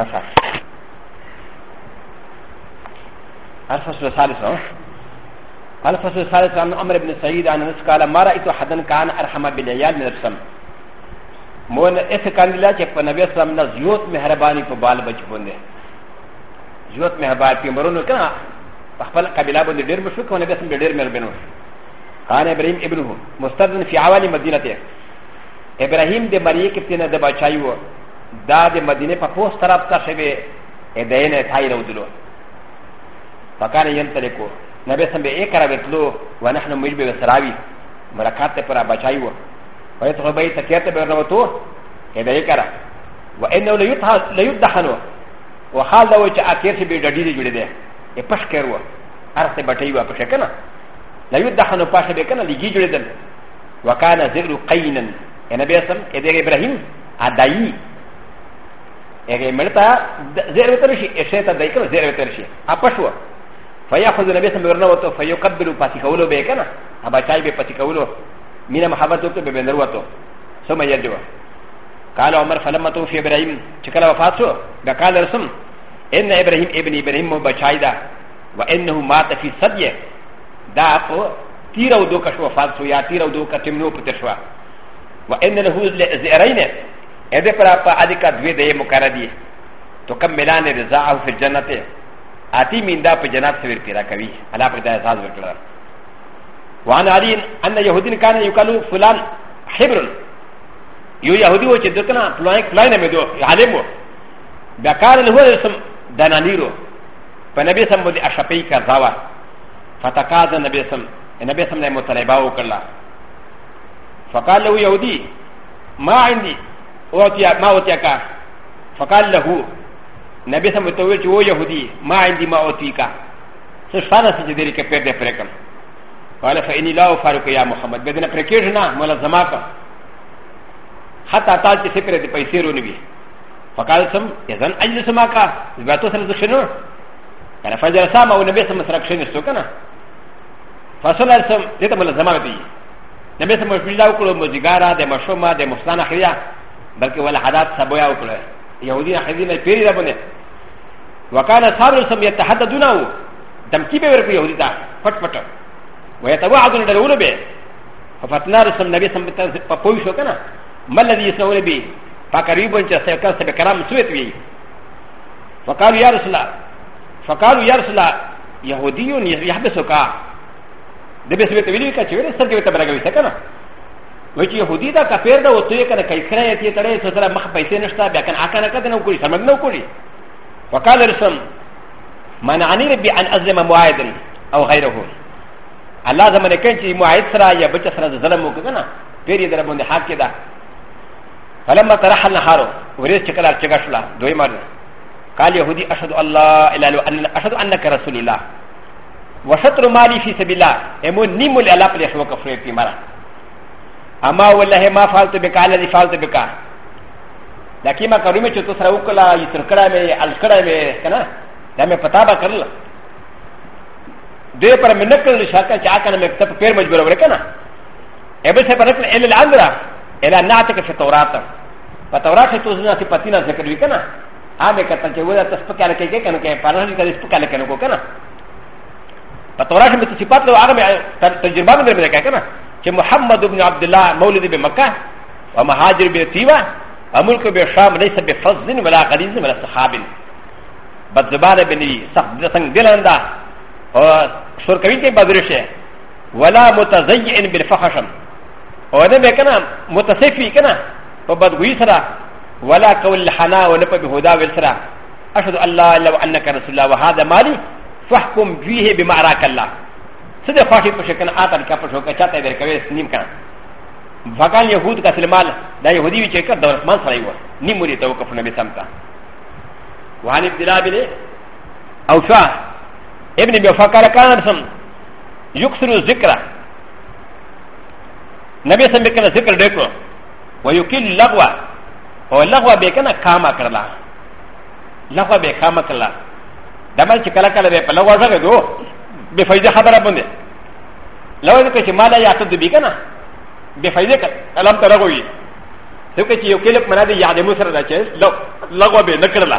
الفصل الفصل الثالث الفصل الثالث عن عمر بن سعيد عن انس قال ما رايت احدا كان ارحم بالعيال من السم مون اس كان لا چې په نبی اسلام نه زیوت مهرباني په بال بچ باندې زیوت مهرباني په مرونو کنه خپل قبيله باندې ډېر مشو کنه نبی اسلام ډېر مهربانو قال ابراهيم ابنه مستدن في عوالي مدينته ابراهيم د مریه کې په نه د بچایو だでマディネパポスタラプタシェベエデエネタイロドロパカリエンテレコナベサンベエカラベトロワナハノミルベサラビマラカテパラバチャイウォウエトロベイタケテベロトエデエカラウエノレユダハノウハダウチアケシベダディリジュレデエパシケウォアセバチャイウォパシェケナラユダハノパシェベケナリギジュレデンウォカナゼルカイナンエネベサンエデエブラヒムアダイ اگر ملتا زیر وترشی اشیتا دیکن زیر وترشی اپشوا فیا خود نبی سم ورنا وتو فیو قبلو پاسی کولو بے کنا ابا چای بے پاسی کولو مینا محبت تو بے بندر وتو سم یجو قال عمر فلما تو فی ابراہیم چکلا وفات سو دا قال رسم ان ابراہیم ابن ابراہیم مو بچای دا و انه مات فی صدیه دا په تیر او دو کښ وفات سو یا تیر او دو کټم نو پتر شو و ان له ذئرین ا د ه پر اپا ا د ک ا دوی د ی مقرر دی تو کم ملان رضا او فی جنت اتی مین دا په جنت سویر پیرا کوي الله پر دا احساس ورکړه وان علی ان یهودین کان یکلو فلان حبر یو یهودی و چې دکنه پلان پلان مې دو عالم و دا کار له هو سم دنانیرو په نبی سم باندې اشپی کا زاوا فتقاض نبی سم نبی سم نه مطالبه وکړه فقال له یهودی ما عندي اوتیا ما اوتیا کا فقال له نبی سم تو ویل چې و يهودي ما عندي ما اوتی کا څه شانه چې دې کې پېټ دې پرکم قال فإني لا أفارق يا محمد بدنا پرکېژنا ملزما کا حتى تعال چې سپر دې پیسې رونی فقال سم اذن اجلس ما کا زباتو سره ځخنو کنه فجر سما او نبی سم سره کښینې سو کنه فصل سم دې ته ملزما دی نبی سم مشبیلا وکړو مزګارا د مشوما د مستانه خیا بلکہ والا حدات سبویا اکڑے یہودی حدی میں پیری رب نے وکان صابر سم يتحدثون او دمکی به ورکو یہودی تا پټ پټ و يتوعدون دلول به ففتنا رسم نبی سم په پوي شو کنه مل الذي يسول به فقريب چ سکر سب کرام سویت وی فقال يا رسول الله فقالوا يا رسول الله يهودي يحبسك دبي سویت ویلی کا چوره سر کې ته برګوي کنه و چې يهودي دا کپیر دا وته کنه کای کړه یې تړې څه سره مخ پیسې نشته بیا کنه اکه نه کده نو کوي سمج نو کوي وقال رسم من عني ربي ان اظلم معاهدا او غيره الله زمونه کین چې معاهد سره یا بچ سره ظلم وکنه پیر یې در باندې حق کده فلما طرح النهار وريس چکلار چگشلا دوی مر قال يهودي اشهد الله الا ان اشهد انك رسول الله وشطر مالي في سبيل الله امو نيمو لله پر شوک فری پی مرا اما والله ما فعلت بك الذي فعلت بك لكن ما كرمي چې تاسو وکړه یې تر کړه مې ال کړه مې کنه دا مې پتا به کړل دې پر مې نکړل شاکه چا کنه مې ته پیر مجبور ورکنه ابل سے پر ال الامر الى نعتك في التوراة فتوراة ته ځنه ته پتینا ذکر وکنه ا مې کته چې ودا تاسو په کار کې کنه کې پرانه کې په کار کې کنه فتوراة مې ته صفات له هغه تجربه مې درکې کنه چې محمد بن عبد الله مولد به مکه او مهاجر به تیوا او ملک به شام ليس به فضل ولا غلیظ ولا صحاب بد زبانه بنی سخت څنګه دلاندا او سر کوي ته بدرشه ولا متزين بالفحشم او نه به کنه متصفي کنه په بدګوي سره ولا قول الحنا ولا په هدا ول سره اشهد الله الا انك رسول الله وهذا مالي فاحكم فيه بما راك الله س د خواشي په شکل آ طریقه په شوکه چاته درکوي نیم کان فکان يهود کا سلمان دا يهودي وچې کړ دولتمان سره یو نیم لري توقف نبی سم کا وعن ابتلاء بن اوفا ابن بوفا قال كان سم يكثر الذكر نبي سم بكنا ذكر ديكو ويكل لغوه او لغوه بكنا كاما كرلا لغوه بكاما كرلا دمل چې کله کله به په لغوه ځګو ب ف ا ئ د ة خبره بنده لو ان كنت مالا يعتد بك انا ب ف ا ئ د ة كلام ترغوي لو كنت يوكلك منادي يعني مصر رجل لو لغو بنكرلا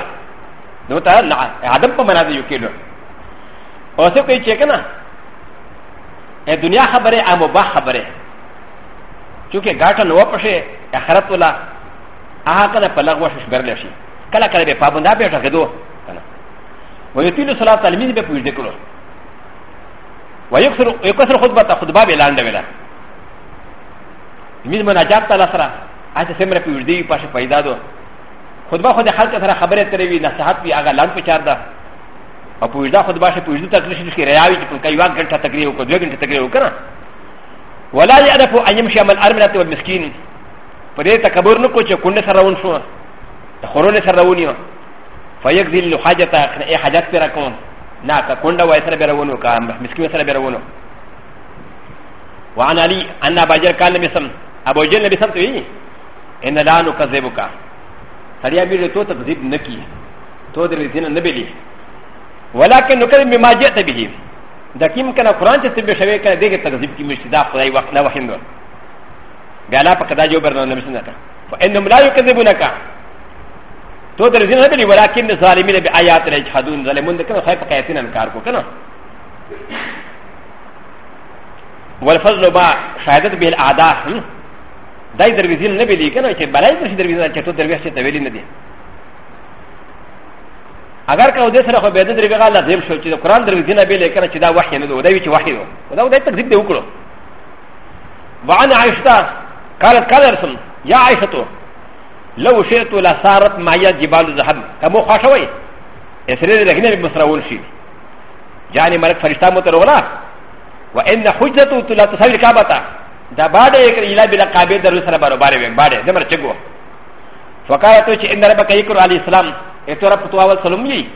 نوتا لا عدم منادي يوكلك وسوف يشيكنا الدنيا خبره ا مباح خبره چونکه ګاټه نو پښه اخرت ولا هغه کنه په لغوه شش برلې شي کله کله به پابنده به ټکه دو کنه ويتيل صلاه تلميذ به پوښتنه کړو ويكسر خطبه خطبه بلاند بلا من مناجات تلاسرا اته سمره په وردی پاشه پیدا دو خطبه خو د خلک سره خبره ترې وی نصحت وی هغه لاند پچار ده او په وردی خطبه شه په وردی تکلیف نشي ریاوی چې کوي واګ غټه تقریر وکړه دوه غټه تقریر وکړه ولا يعرف ان يمشي من الارمله والمسكين پرې تکبر نه کو چې کونه سره ون شو خورونه سره ونیو فيقضي الحاجه اخر حاجت پر کوم なかこんなわいさらべらわのか、みすきさらべらわの。わなり、あなばじゃかなみさん、あぼじゃなみさんといい。えならのかぜぼか。さりゃみるとたずいなき。とでりずなべり。わらけのかみまじゃたびり。だきんかなこらんちゃってみしゃべかでげたずいきみしだ、ふらいわなわへんの。がなぱかだじょうばのなみせなか。えんのむらよかぜぼなか。تو در دین هدی ولکن ظالمین به آیات را اجحدون ظالمون ده کنه خیر په قیاتین انکار کو کنه والفضل با شهادت به الاعداء دای درویزین نه بلی کنه چې بلای پر درویزین چې تو درویش ته ویلی نه دی اگر که دې سره خو به دې درویغه الله دیم شو چې قرآن درویزین به لیکنه چې دا وحی نه دی ودای چې وحی دی دا ودای تکذیب دی وکړو وعن عائشہ قالت قال رسول يا عائشة لو شئت لصارت معي جبال الذهب كما خشوي اسرائيل لكن مصرون شيء جاني ملك فرشتة مترولا وإن حجته لا تسوي الكعبة دا بعد يكر إلى بلا قابل در سنة بارو بارو بين بعد نمر چگو فقالت وچ إن ربك يكر عليه السلام اتورا فتوى والسلام يي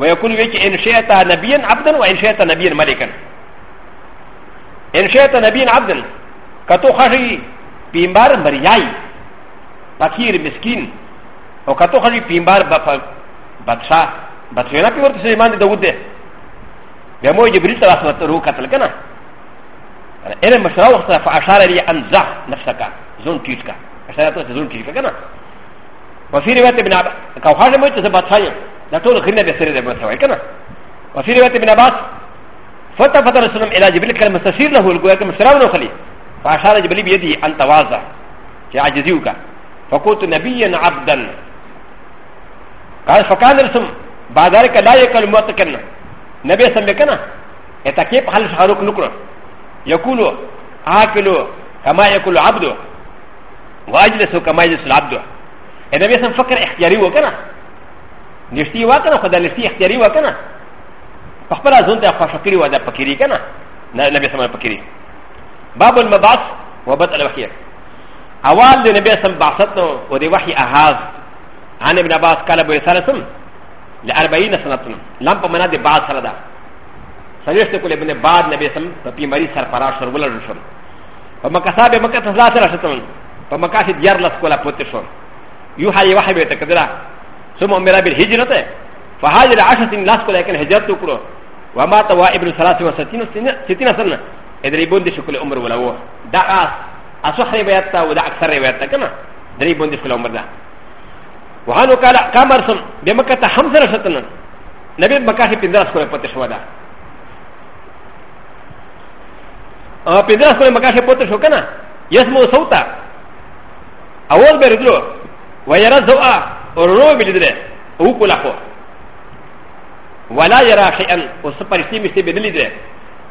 ويقول وچ إن شئت نبيا عبدا وإن شئت نبيا ملكا إن شئت نبيا عبدا كتو خشي بيمبار مرياي فقير مسكين او كتو خلي بيمبار بادشا بادشا في ورد سليمان داود ده بمو جبريل تراس وترو قتل كنا انا مشرا وقت فاشار لي انزع نفسك زون كيشكا اشار تو زون كيشكا كنا وفي روايه ابن عباس كوخاش مو تبادشا لا تقول خلينا بسر ده مثلا كنا وفي روايه ابن عباس فتى فتى رسول الله الى جبريل كان مستشير له الجواب مشرا ونخلي فاشار جبريل بيدي ان تواضع في عجزيوكا فقلت نبيا عبدا قال فكان رسم بعد ذلك لا يكل موتكن نبي سمكنا اتكيب حال شهرك نكرا يقول عاقل كما يقول عبد واجلس كما يجلس العبد النبي سم فكر اختياري وكنا نشتي وكنا خدا نشتي اختياري وكنا فقبل ازنت ففكري ودا فكري كنا نبي سم فكري باب المبعث وبطل الوحيه اول د نبی سم بعثت نو او د وحي احاز عن ابن عباس قال ابو سلسم ل 40 سنه لم په منا د بعد سره ده سجست کول ابن بعد نبی سم په پیمری سرپرا شر ولر شم په مکه صاحب مکه تزلا سره شتم په مکه شي دیار لس کولا پوت شو یو حي وحي به تکدرا ثم امر بالهجرت فهاجر 10 لس کولا لكن هجرت وکړو وما توا ابن 63 سنه ادري بوند شکل عمر ولو دا اصح روايات ولا اكثر روايات كما دري بوندي في العمر ده وهانو قال كامرسم بمكة حمزة رشتنا نبي مكاهي بندرس كنا بوتي شوا ده بندرس كنا مكاهي بوتي شو كنا يسمو صوتا اول بردلو ويرى زوا ورو بلدره وقول اخو ولا يرى شيئا وسبر سيمشتي بدلدره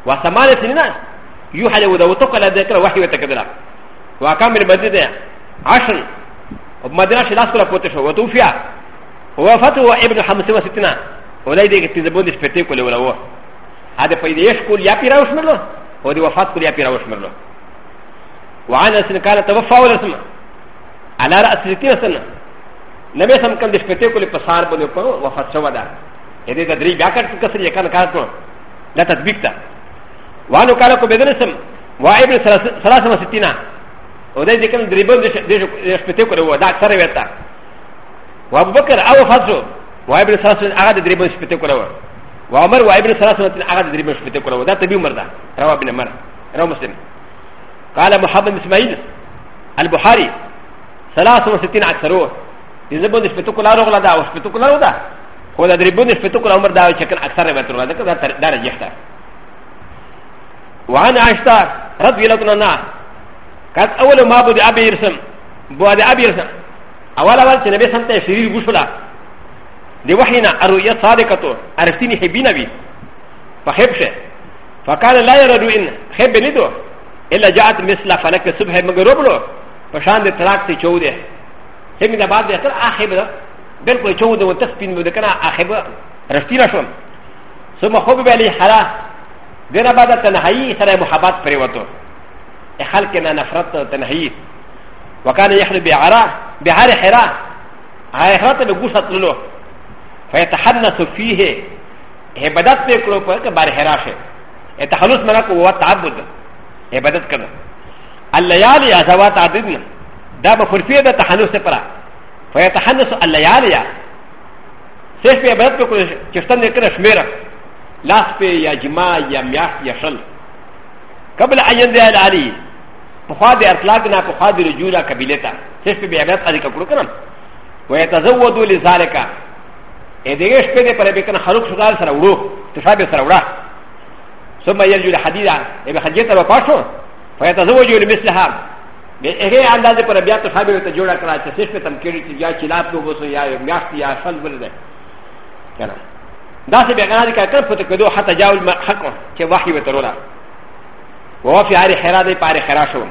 وسمعنا سنينا يوحى لو دوتك على ذكر وحي وتكدلك وكان من مدينه عشر ومدينه شلاس ولا قوتش وتوفيا وفاته ابن خمسه وستنا ولدي تزبون دسبتيك ولا هو هذا فايده يشكل يا بيرا وشمله ودي وفات كل يا بيرا وشمله وعن سن كان توفى ولا سمع على راس ستين سنه نبي سم كان دسبتيك ولا بصار بده وفات شو هذا هذه تدري بياكر كسر يكان كاتو لا تطبيق وعنو كان كو بدنسم وابن ثلاثه وستين و د ا ذ ك ن دريبون دشبتك و د ا ت ر و ت ا و أ ب و بكر أ و فاتو و ابن سرسون أ غ د دريبون شبتك و و عمر و ابن سرسون أ غ د دريبون شبتك و د ا ت ب ي مردا روى ابن عمر روى مسلم قال محمد اسماعيل البخاري ثلاث وستين اكثرون يزبون شبتك لا رغلا دا و شبتك لا رغلا هو د دريبون شبتك و عمر دا و شكل أ ك ث ر و ت ر و ل ا د ك د ا ر ج ح ت ا وعن عائشه رضي الله عنها كاس أول ما بدي أبي يرسم بعد أبي يرسم أول أول تنبي سمت شرير غسلا دي وحينا الرؤية صادقة أرسيني حبينا بي فخبش فقال لا يرى رؤين خب ندو إلا جاءت مثل فلك الصبح مغربلو فشان دي تراك تي چوده خب من بعد دي أخر آخب بالکل چوده وتسبين مدكنا آخب رفتينا شون ثم خوب بالي حرا دينا بعد تنهایی سره محبت پریوتو خلقنا نفرت وتنهيد وكان يحلو بعراء بعار حراء هاي حرات بقوسة تلو فيتحنث فيه هي بدات بيكلو كويك بار حراشه التحنث ملك هو التعبد هي بدات كده الليالي أزوات عددنا دا بفرفية دا تحنث برا فيتحنث الليالي سيش بي بدات بيكلو كشتن كده شميرك لاس بي يا جماع يا مياح يا شل قبل أن ينزل عليه فخوا د اطلاق نه فخوا د رجوع نه قبیله ته هیڅ په بیابت خالي کړو کنه ويتزودوا لذلك ا دې شپې دې پر به کنه خلق شغال سره وړو تشابه سره وړه ثم يرجو الحديث ا به حجته به پاتو فيتزوجوا لمثلها هغه اندازې پر بیا تشابه ته جوړه کړه چې هیڅ په تمکیری چې یا چلاپ لو وسو یا میاشت یا شل بل ده کنه دا څه به غاړه کړه په تکدو حتی جاول حق چې وحي وترولا وفي عار حرا دي پار حرا شو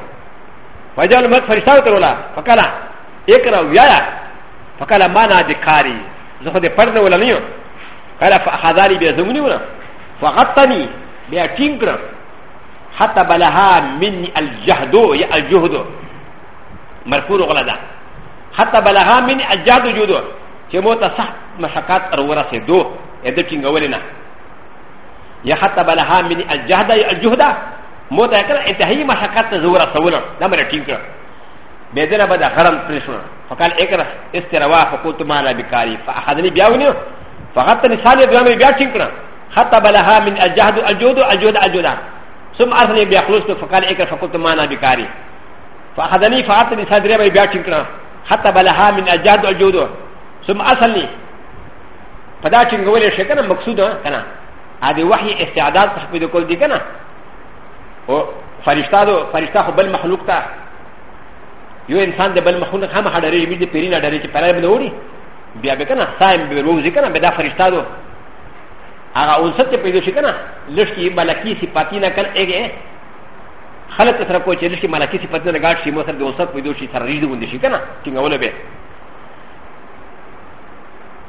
فجاء الملك فرشتا وترولا فقال اقرا ويايا فقال ما انا بكاري زخه دي پرد ولا نيو قال فاخذاني بيزمني ولا فغطني بيا تينكر حتى بلها مني الجهد يا الجهد مرفوع غلدا حتى بلها مني الجهد جودو چې موته صح مشقات ورورا سي دو اده ټینګولنه یا حتى بلها مني الجهد يا الجهد もたから、えたいましゃかたずわらさわら、なめらきんか。べでらばだはらんプレッシャー。ファカエカラ、エステラワー、ファコトマラビカリ、ファハディビアウニュー、ファハタニサリアグラミビアチンクラ、ハタバラハミン、アジャド、アジョド、アジョド、アジョダ。そのアスリビアクロスとファカエカファコトマラビカリ。ファハディファハタニサリアビアチンクラ、ハタバラハミン、アジャド、アジョド、そのアスリ。ファダチングウェルシェケナ、マクスド、カナ。アディワヒエステアダー、ハピドコルディケナ。فرشتہ دو فرشتہ خو بل مخلوق تا یو انسان دے بل مخلوق ہم ہڈرے می دے پیرینا ڈرے چ پرے بل وڑی بیا بے کنا سائم بے روزی کنا بے دا فرشتہ دو اگا اون سب تے پیدو شکنا لشکی ملکی صفاتی نہ کر اگے خلق سره کو چې لشي ملکی صفات نه غاټ شي مو سره د اوسط پیدو شي سره ریډ وندي شي کنه څنګه ولا به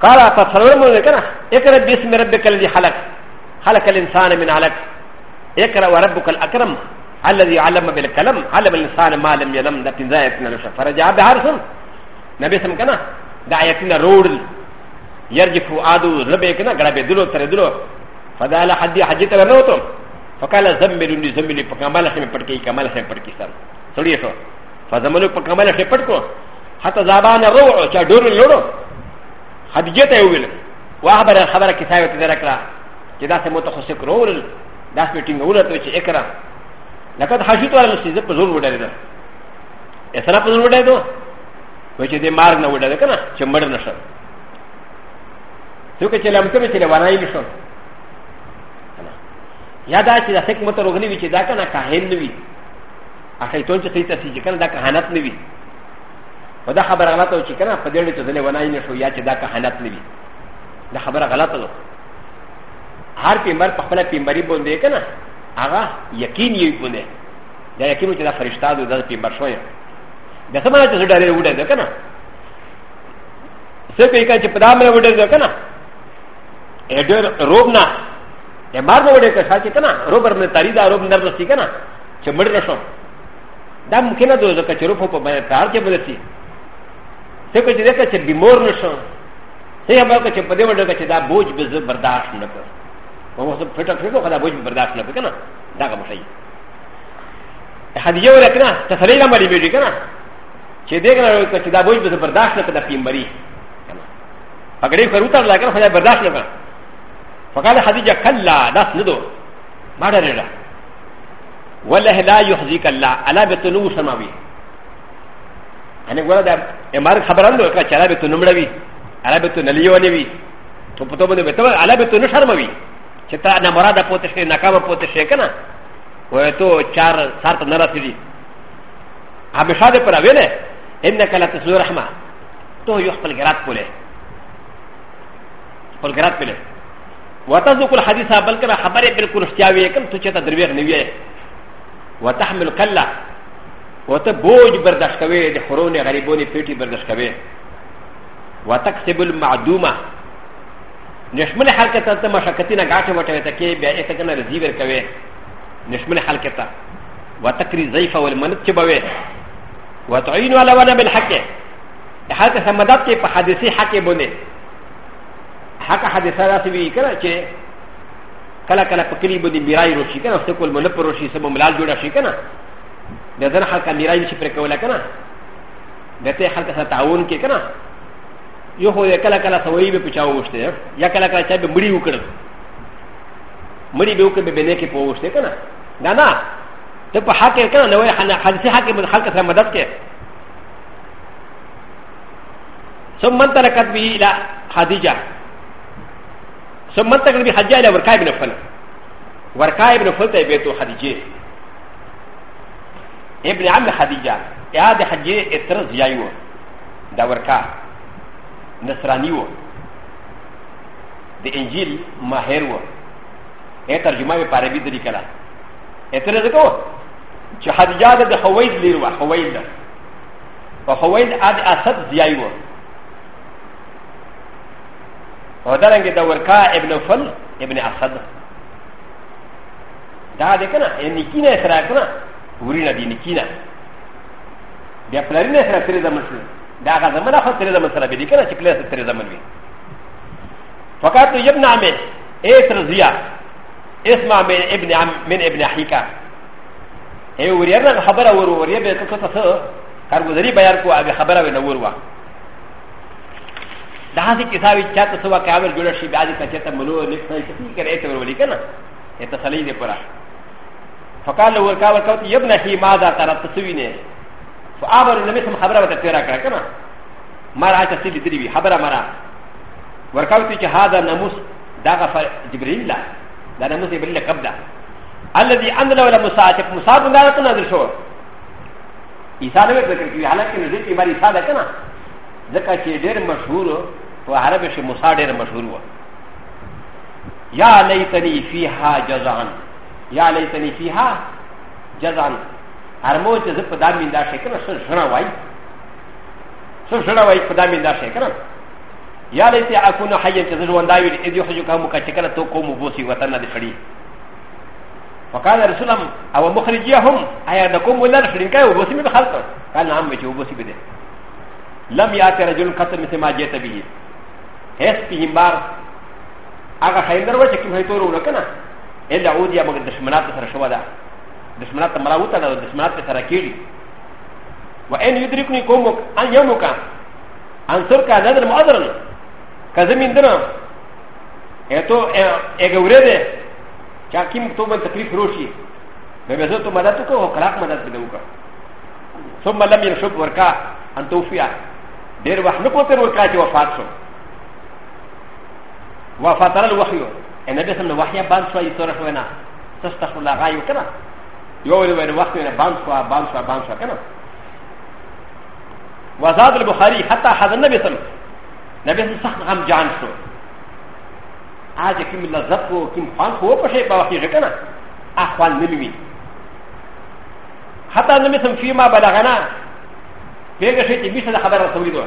قال فصلوا له کنه اقرا بسم ربك الذي خلق خلق الانسان من علق اقرا وربك الاكرم الذي علم بالكلام علم الانسان ما لم يلم ده كنزا يتنا لشا فرجع بهارسن نبي سم كنا دا يتنا رول يرجف عادو ربي كنا غربي دلو تردلو فدا لا حد حجت ورنوتو فقال زملوني زملي فكمال سم پڑکی کمال سم پڑکی سر سڑی سو فزملو فكمال سم پڑکو حتى زبان روع چا دور لورو حدیجه ته ویل واخبر خبره کتابه تذکرہ کدا سمو تخسک رول دا سپیټینګ ورته چې اکرا لکه حشیت ولا مسی زه په زور وډه ده اسره په زور وډه ده و چې دې مارګ نه وډه ده کنه چې مړ نشه څوک چې لمته به چې روانای نشو یا دا چې د حکمت روغنی وی چې دا کنه کاهن نه وی اخی ټول چې خیته چې کنه دا کاهنت نه وی و دا خبره غلطه و چې کنه په دې ډول چې دلې ونای نشو یا چې دا کاهنت نه وی دا خبره غلطه ده هر پیمبر په خپل پیمبري باندې کنه هغه یقین یې بونه دا یقین چې دا فرشتہ د پیمبر شوی دا څه معنی چې ډېر وډه ده کنه څه کوي چې په دامه وډه ده کنه اډر روب نه یې مار نه وډه کښه چې کنه روبر نه تاری دا روب نر رسی کنه چې مړ رسو دا ممکن نه ده چې روب په باندې کار کې بدلتي څه کوي چې دا چې بیمور نشو څه هغه چې په دې وډه کې دا بوج به برداشت نه کوي وهو فتا فتا وقد أبوج برداشت لك كنا داغا مشي حديث ولا كنا تسليل مري بيجي كنا چه دے گنا چې دا بوج به برداشت نه کړه پی مری پګړې کړو تر لګره خدای برداشت نه کړه فقال حدیجه کلا داس نه دو ما ډرېدا والله لا يحزيك الله الا بتنو سماوي انا ګوره دا امر خبران دو کړه چې الا بتنو مړوي الا بتنو لیونی وي ته په تو باندې به ته الا بتنو شرموي چې تا نه مراده پوتې شي ناکامه پوتې شي کنه وای ته چار سات نه راتلی همیشه دې پر اویله انك لا تسلو رحمه ته یو خپل ګرات کوله خپل ګرات پله وتذوق الحديث بلکره خبره بالکل احتیاوی کم ته چې ته درویغ نه ویې وتحمل کلا وته بوج برداشت کوي د خورونه غریبونه پیټي برداشت کوي وتكسب المعدومه نشمل حرکت ته مشکتی نه غاټه وټه ته کې بیا ایت کنه رضی ور کوي نشمل حرکت وتکری ضعیف او المنت چې بوي وتعين ولا ولا بالحق حرکت سمدات کې په حادثه حق بونه حق حادثه راسي وی کړه چې کله کله پکری بده میرای روشي کنه څه کول مل پر روشي سبب ملال جوړ شي کنه دغه حرکت میرای شي پر کوله کنه دته حرکت تعاون کې کنه یو خو کله کله سوی به پچاو وشته یا کله کله چا به مړی وکړ مړی به وکړ به نه کې پوښته کنه دا نه ته په حق کې کنه نوې حادثه حق کې خلک سره مدد کې ثم تركت به الى خديجه ثم تركت به حجاج الى ورقاء بن فل ورقاء بن فل ته بيته خديجه ابن عم خديجه يا ده حجاج اترز جايو دا ورقاء نصرانی و د انجیل ماهر و ا ترجمه به عربی د لیکلا اعتراض کو چې حدیجه د خوید لیر و خوید او خوید اد اسد زیای و او دلنګ د ورکا ابن فل ابن اسد دا د کنه یعنی کینه سره کنه ورینه دی نکینه بیا پلارینه سره سره د مشر だが、なかなかテレザムサラビリケナチクレステレザムビ。ファカトヨブナメ、エスラズヤ、エスマメエブナヒカ。エウリアナハバラウォーリアベトトトト、カルゴリバヤコアゲハバラウェナウォーワ。ダーシキサビチャトソワカーブルグラシバディカチェタムローリケレトウリケナ、エタサリディプラ。ファカラウォーカーブルカウトヨブナヒマダタラトスウィネ。فاعبر لم يسم خبره وتتيرا كما مرا تسيل تريبي خبره مرا وركوتي هذا ناموس داغا جبريل لا دا ناموس جبريل كبدا الذي انزل ولا مصاحب مصاب دارت نظر شو عيسى نے ذکر کیا حالانکہ نزل کی بار عیسیٰ کنا ذکر کہ ډیر مشهور او عرب شي موسی ډیر مشهور و یا لیتنی فیها جزعا یا لیتنی فیها جزعا ارمو چې زه په دا میندا شي کنه څه ژړا وای څه ژړا وای په دا میندا شي کنه یا لیت اكون حيا چې زه ژوند داوی دې خو جو کوم کچ کنه تو کوم بوسي وطن نه خړی فقال رسول الله او مخرجيهم ايا دكم ولا خړین کای وبوسي مې خلق قال نعم چې وبوسي بده لم ياتي رجل قتل مثل ما جئت به هیڅ پیمبار هغه خیندر و چې کوم هیتور ورکنه الا عودیا مګر دشمنات سره شو ده دشمنات تمرا وتا دشمنات په سره کېږي وان يدركني قومك ان يومك ان سرك نظر مؤذرن كزمين دنا اته اګوره ده چا کیم تو بن تکلیف روشي به مزه تو مدد کو او کلاک مدد دې وکا ثم لم ينشب ورکا ان توفيا ډېر وخت نه پته ورکا چې وفات شو وفات الوحي النبي صلى الله عليه وسلم وحي بان شوي سره ونه تستخلق غايو کړه یو ولې ور وخت نه باندې شو باندې شو باندې شو کنه وزاد البخاري حتى حضر نبي صلى نبي صلى سخت غم جان شو آج کم لذت کو کم خوان کو پشے پا وقتی غکا نا اخوان نلوی حتی نبی صلى فيما بلغنا پیگا شیطی بیشتا دا خبر رسولی دو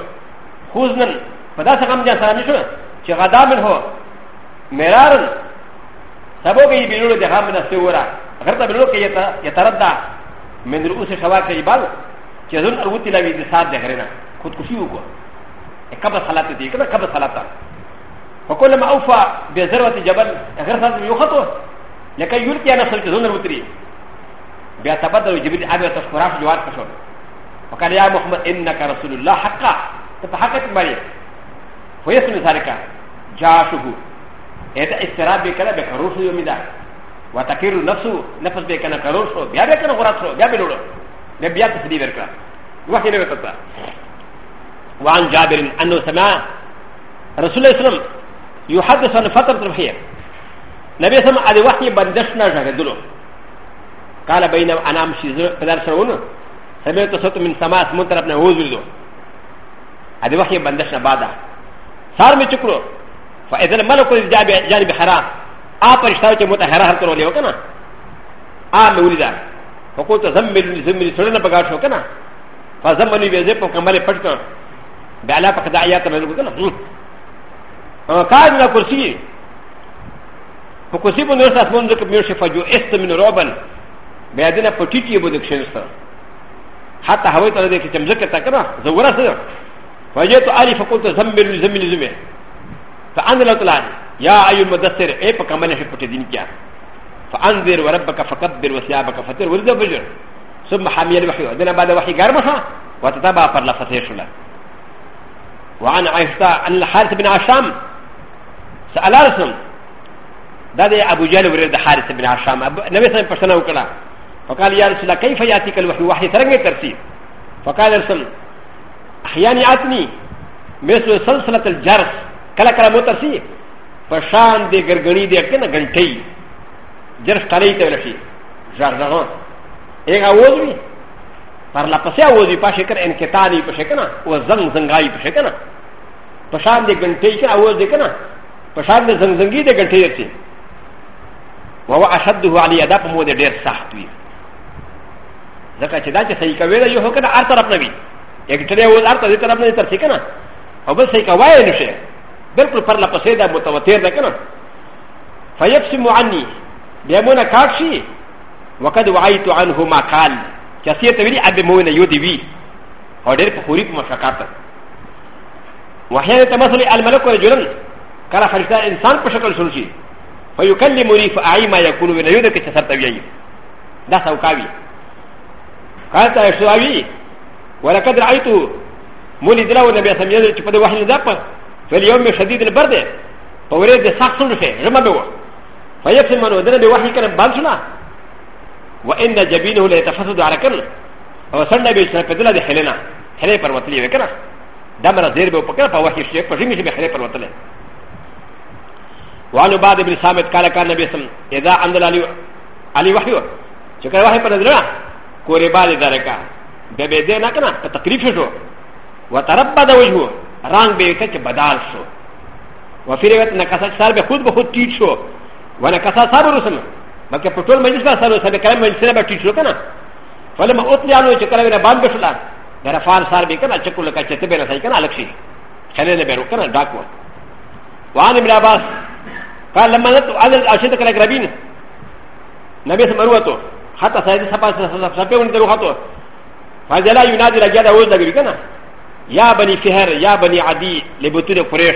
خوزنن پدا سا غم جان سرانی شو چه غدا من ہو مرارن سبو گئی بیلولو دے غام من استورا غرطة بلوك يتردى من رؤوس شواك جبال يظن أروت لا يدسار دهرنا خد كشيوكو قبل صلاة دي كده قبل صلاة وكلما أوفى بذروة جبل غرطة يخطو لكن يلقي نفسه يظن أروت لي بيتبدل جبريل أبي تشكراش جوار كشور وقال يا محمد إنك رسول الله حقا تتحقق مريم فيسمي ذلك جاشه هذا استراب بكلا بكروش يوم ذلك و ت نفس نفس بك انا كرور شو بيا بك انا غرات شو بيا بلولو نبيا تسدي بركا وحي نبي وعن جابر انه سمع رسول الله صلى الله عليه وسلم يحدث عن فتره الوحي نبي سمع على وحي بندشنا جاكدلو قال بين انا امشي فدار شرونه سمعت صوت من سماء منتر ابن هوزلو هذه وحي بندشنا بعدها صار من شكره فاذا الملك جانب حرام あパリスタウチもたはらはとりょうかなあめうりだほこたざんめりずみりそれなばがしょかなファザマリベゼポカマリパリカベアラパカダイアタメルブカナカーナコシーポコシブのサスモンズクミューシファジュエストミノロバンベアディナポチチブディクションスタハタハウトでキチムズケタカナザウラセルファジェットアリファコタザンベルズミリズミファアンドラトラン يا أيها المدثر أي فكمان في تدين كيا فأنذر وربك فكبر وثيابك فتر ولد فجر ثم حامي الوحي ودنا بعد وحي قرمها وتتبع فرلا فتير شلا وعن عائشة أن الحارث بن عشام سأل رسم هذا أبو جهل ورد حارث بن عشام النبي صلى الله عليه وسلم فقال يا رسول الله كيف يأتيك الوحي وحي ترنج ترسي فقال رسول أحيانا يأتني مثل سلسلة الجرس كلا كلا مترسي فشان دي غرغني دي كنا غنتي جرس تاري تلشي جارجان ايه اوزي پر لا پسه اوزي پاشکر انکتانی پشکنا او زنگ زنگای پشکنا پشان دي غنتي كنا اوز دي كنا پشان دي زنگ زنگي دي غنتي دي وهو اشده علي ادا په مو دي ډیر سخت وي ځکه چې دا چې صحیح کوي دا یو هکړه ار طرف نه وي یک ترې اوز ار طرف نه ترسي كنا او بس صحیح کوي نشه بالکل پر لپسې ده متوتر ده کنه فيقسم عني بيمونه كاكشي وقد وعيت عنه ما قال كثير تبيني ابي مونه يودي وي او ډېر په خوري په مشکات وحيانه تمثل الملك رجلا کله فرشتہ انسان په شکل شروع شي فيكلمني فاعي ما يكون من يودك كثرت وي دا سوکاوي قالت اشراوي ولقد رايت مولد له النبي صلى الله عليه وسلم يقول فاليوم شديد البرد فوريد سخص شيء رمى به فيبسم من ودنا بوحي كان بانسنا وإن جبينه ليتفسد على كل أو سنة بيشنفدلا دي حلنا حلي پر وطلي وكنا دمرا زير بو پکنا فوحي شيء فشمي شبه حلي پر وطلي وعن بعد بن سامت قال كان نبي سم إذا أنزل علي علي وحي شكرا وحي پر نزلنا كوري بعد ذلك ببيدنا كنا تقريب شو وتربى وجهه رنگ به ته چې بدل شو وفي روایت نکاسه سر به خود به خود ټیټ شو و نکاسه سر ورسم بلکې په ټول مجلس سره سره کله مجلس به ټیټ شو کنه فلما اطلع نو چې کله نه باندې شلا درفان سر به کنه چې کوله کچته به نه صحیح کنه الکشي خلې نه به رو کنه ډاکو وان ابن عباس قال لما نت عدل اشد کله غربین نبی سم وروته حتی سایه سپاسه سپه ونته وروته فاجلا ينادي رجاله وځي کنه یا بنی فهر یا بنی عدی لبتون قریش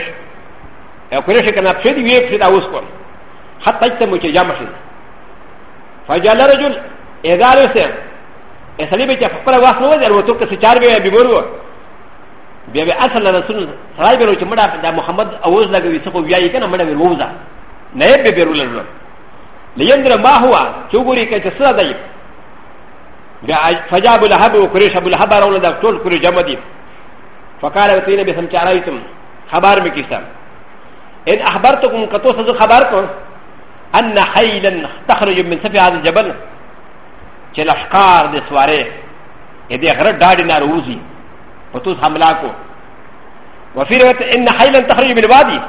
قریش کنا پشد وی پشد آوز کن حتی اجتا مجھے جامع شد فجال رجل اذال اسے اسلی بیچا فقر واس نو دیر وطور کسی چار بیویا بیمور وو بیا بیا اصل رسول سرائی بیرو چی مڑا دا محمد آوز لگوی سکو بیایی کنا مڑا بیر ووزا نیب بی بیرو لرلو لیندر ما ہوا چو گوری کچھ سرا دائی فجاب لحب و قریش ابو لحب راولا دا طول قریش جامع دیم فقال وتين بسم كارايتم خبر مكيسا ان اخبرتكم كتوس خبركم ان حيلا تخرج من سفي هذا الجبل چلشکار د سواره ا دې غره داډی نه روزي پتوس حمله کو وفي روایت ان حيلا تخرج من الوادي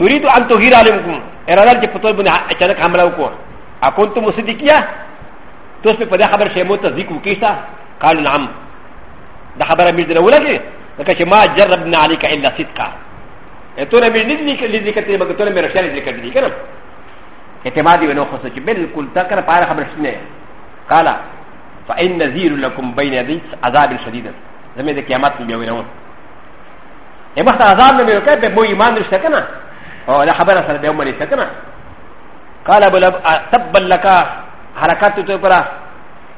تريد ان تغير علمكم اراده چې پتوس باندې اچانک حمله وکړه اكنتم مصدقيا توس په دې خبر شې مو تصدیق وکیسا قال نعم دا خبره مې دره ولګي لکه چې ما جربنا عليك الا صدقا ته نه مې لیدلی کې لیدلی کې مګر ته مې رښتیا لیدلی کې دي کنه اعتماد یې نو خو چې بالکل تا کنه پاره خبر شنه قال فان نذير لكم بين يدي عذاب شديد زمې د قیامت مې ویلو یې مخ ته عذاب نه مې وکړ به مو ایمان رښتیا کنه او دا خبره سره به عمر رښتیا کنه قال بل تبل لك حرکت ته پره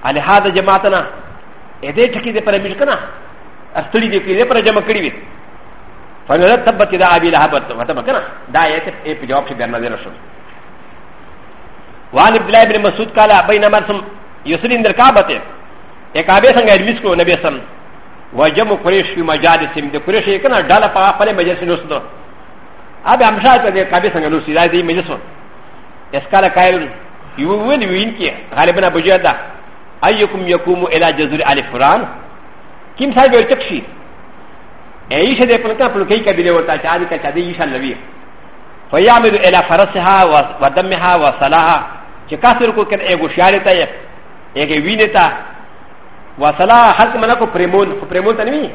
على هذا جماعتنا اې دې ټکی دې پرې مې کنه استری دی کړي پر جمع کړي وي فنل تبت دا ابي لهب وته مکنه دا ایت په جواب شي بیان نظر شو وان عبد الله بن مسعود قال بينما سم يسرين در کعبه اکابه څنګه ایڈمیس کو نبی سم وجم قریش فی مجالسهم د قریش کنا ډاله په خپل مجلس نوستو اب امشا ته د کعبه څنګه نوسی دا دی مجلس اسکاله قائل یو وین وین کې غالبا ابو جدا ايكم يقوم الى جزر الفران キムサビをチェクシーエイシェデプロカプロケイカビデオタチアリカチアディシャルビファヤメドエラファラセハワダメハワサラハチカスルコケエゴシャレタエゲウィネタワサラハカマナコプレモンプレモンタミ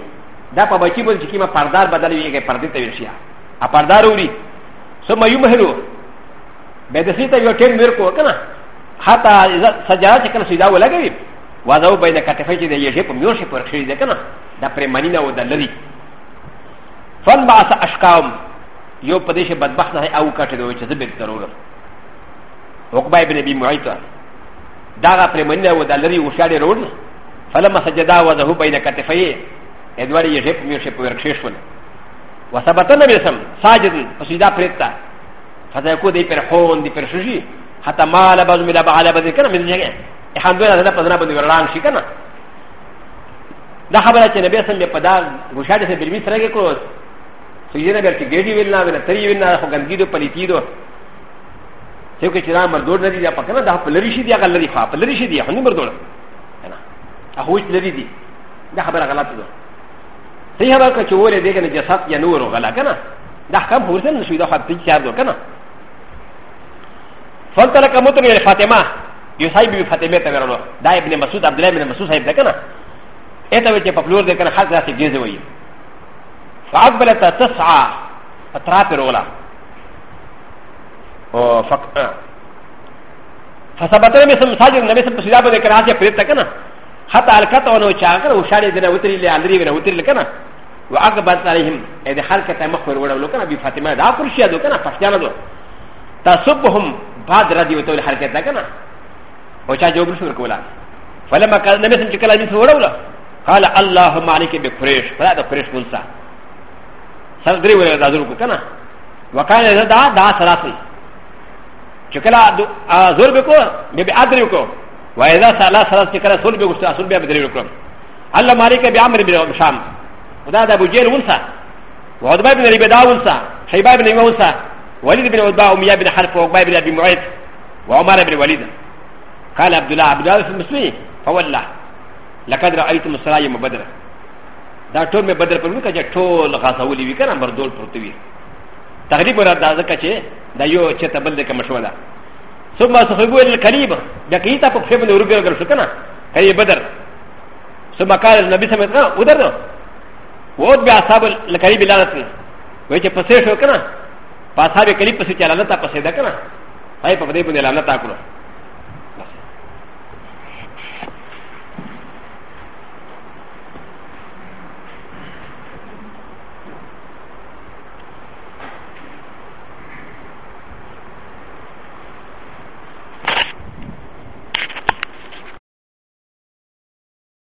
ダパバチムジキマパダバダリエゲパディテウシアアパダウリソマユムヘロベデシタヨケンミルコーカナハタサジャーチェクシーダウラゲビ و ذ ا و بين كتفي چې د یجه په میوشه پر خېږي ده کنه دا پرمانینه او د لری فن بعث اشقام یو پدیش بدبخت نه او کټه دوی چې زبر ضرور عقبه ابن ابي معيط دا پرمانینه او د لری وشاړي روړ فلما سجدا و ذ ا و بين كتفي ادوار یجه په میوشه پر خېښ ول وثبت النبي صلى الله عليه وسلم ساجد فسجدا فرتا فذا يكون دي پر خون دي پر شجي حتى ما لبز ملا بعلا بذكر من جگه الحمدلله دا په ځنا باندې ورلان شي کنه دا خبره چې نبی سم په دا غوښاډه سره بلمی سره کې کړو سجده به چې ګډي ویلنا ویل تری ویلنا خو ګندګي دو پلیتی دو څوک چې را مردوړ نه دي یا پکنه دا په لری شي دی هغه لری خوا په لری شي دی هغه نه مردوړ کنه هغه وچ لری دي دا خبره غلطه ده صحیح خبره که چې وله دې کنه جسد یا نور غلا کنه دا حکم ورته نشوي دا خپل چار دو کنه فلتلک متغیر فاطمه يصيب بفاطمه تمرلو دا ابن مسعود عبد الله بن مسعود صاحب ده كده اته وجه ففلور ده كده حق راسي جيزه وي فعقبلت تسعى اطراف الاولى او فق فثبت النبي صلى الله عليه وسلم النبي صلى الله عليه وسلم راسي فريت كده حتى الكتا ونو شاكر وشاري دنا وتري لي علي بن وتري لكنا وعقبت عليهم اذا حركه مخور ولو كان بفاطمه دا فرشيا دو كده فاشيا دو تصبهم بعد ردي وتول حركه ده كده او چا جواب نشو ورکولا فلما قال نبي سم چې کله دې وروله قال اللهم عليك بقريش فلا د قريش ونسا سر درې ورې دا درو کنه وکاله دا دا سلاسي چې کله زور بکو به به ادریو کو واذا سلا سلا چې کله سول به غوسه اصل به بدریو کړم الله مالک به امر به شام دا د ابو جهل ونسا وعتبه بن ربيعه ونسا شيبه بن ونسا وليد بن عتبه اميه بن حرب وعقبه بن ابي معيط وعمر بن وليد قال عبد الله عبد الله في مسلمين فوالله لقد رايت مسلايم بدر دا ټول مې بدر پر وکړه چې ټول غاثولي وي کنه مردول پروت وي تقریبا دا ځکه چې دا یو چې تبل دې کوم شو دا ثم سخبو الى القريب دا کی تا په خپل ورګر ګر شو کنه کوي بدر ثم قال النبي صلى الله عليه وسلم ودر وود بیا اصحاب القريب لعنت وي چې پسې شو کنه په اصحاب القريب پسې چلانه تا پسې دا کنه هاي په دې باندې لعنت تا کړو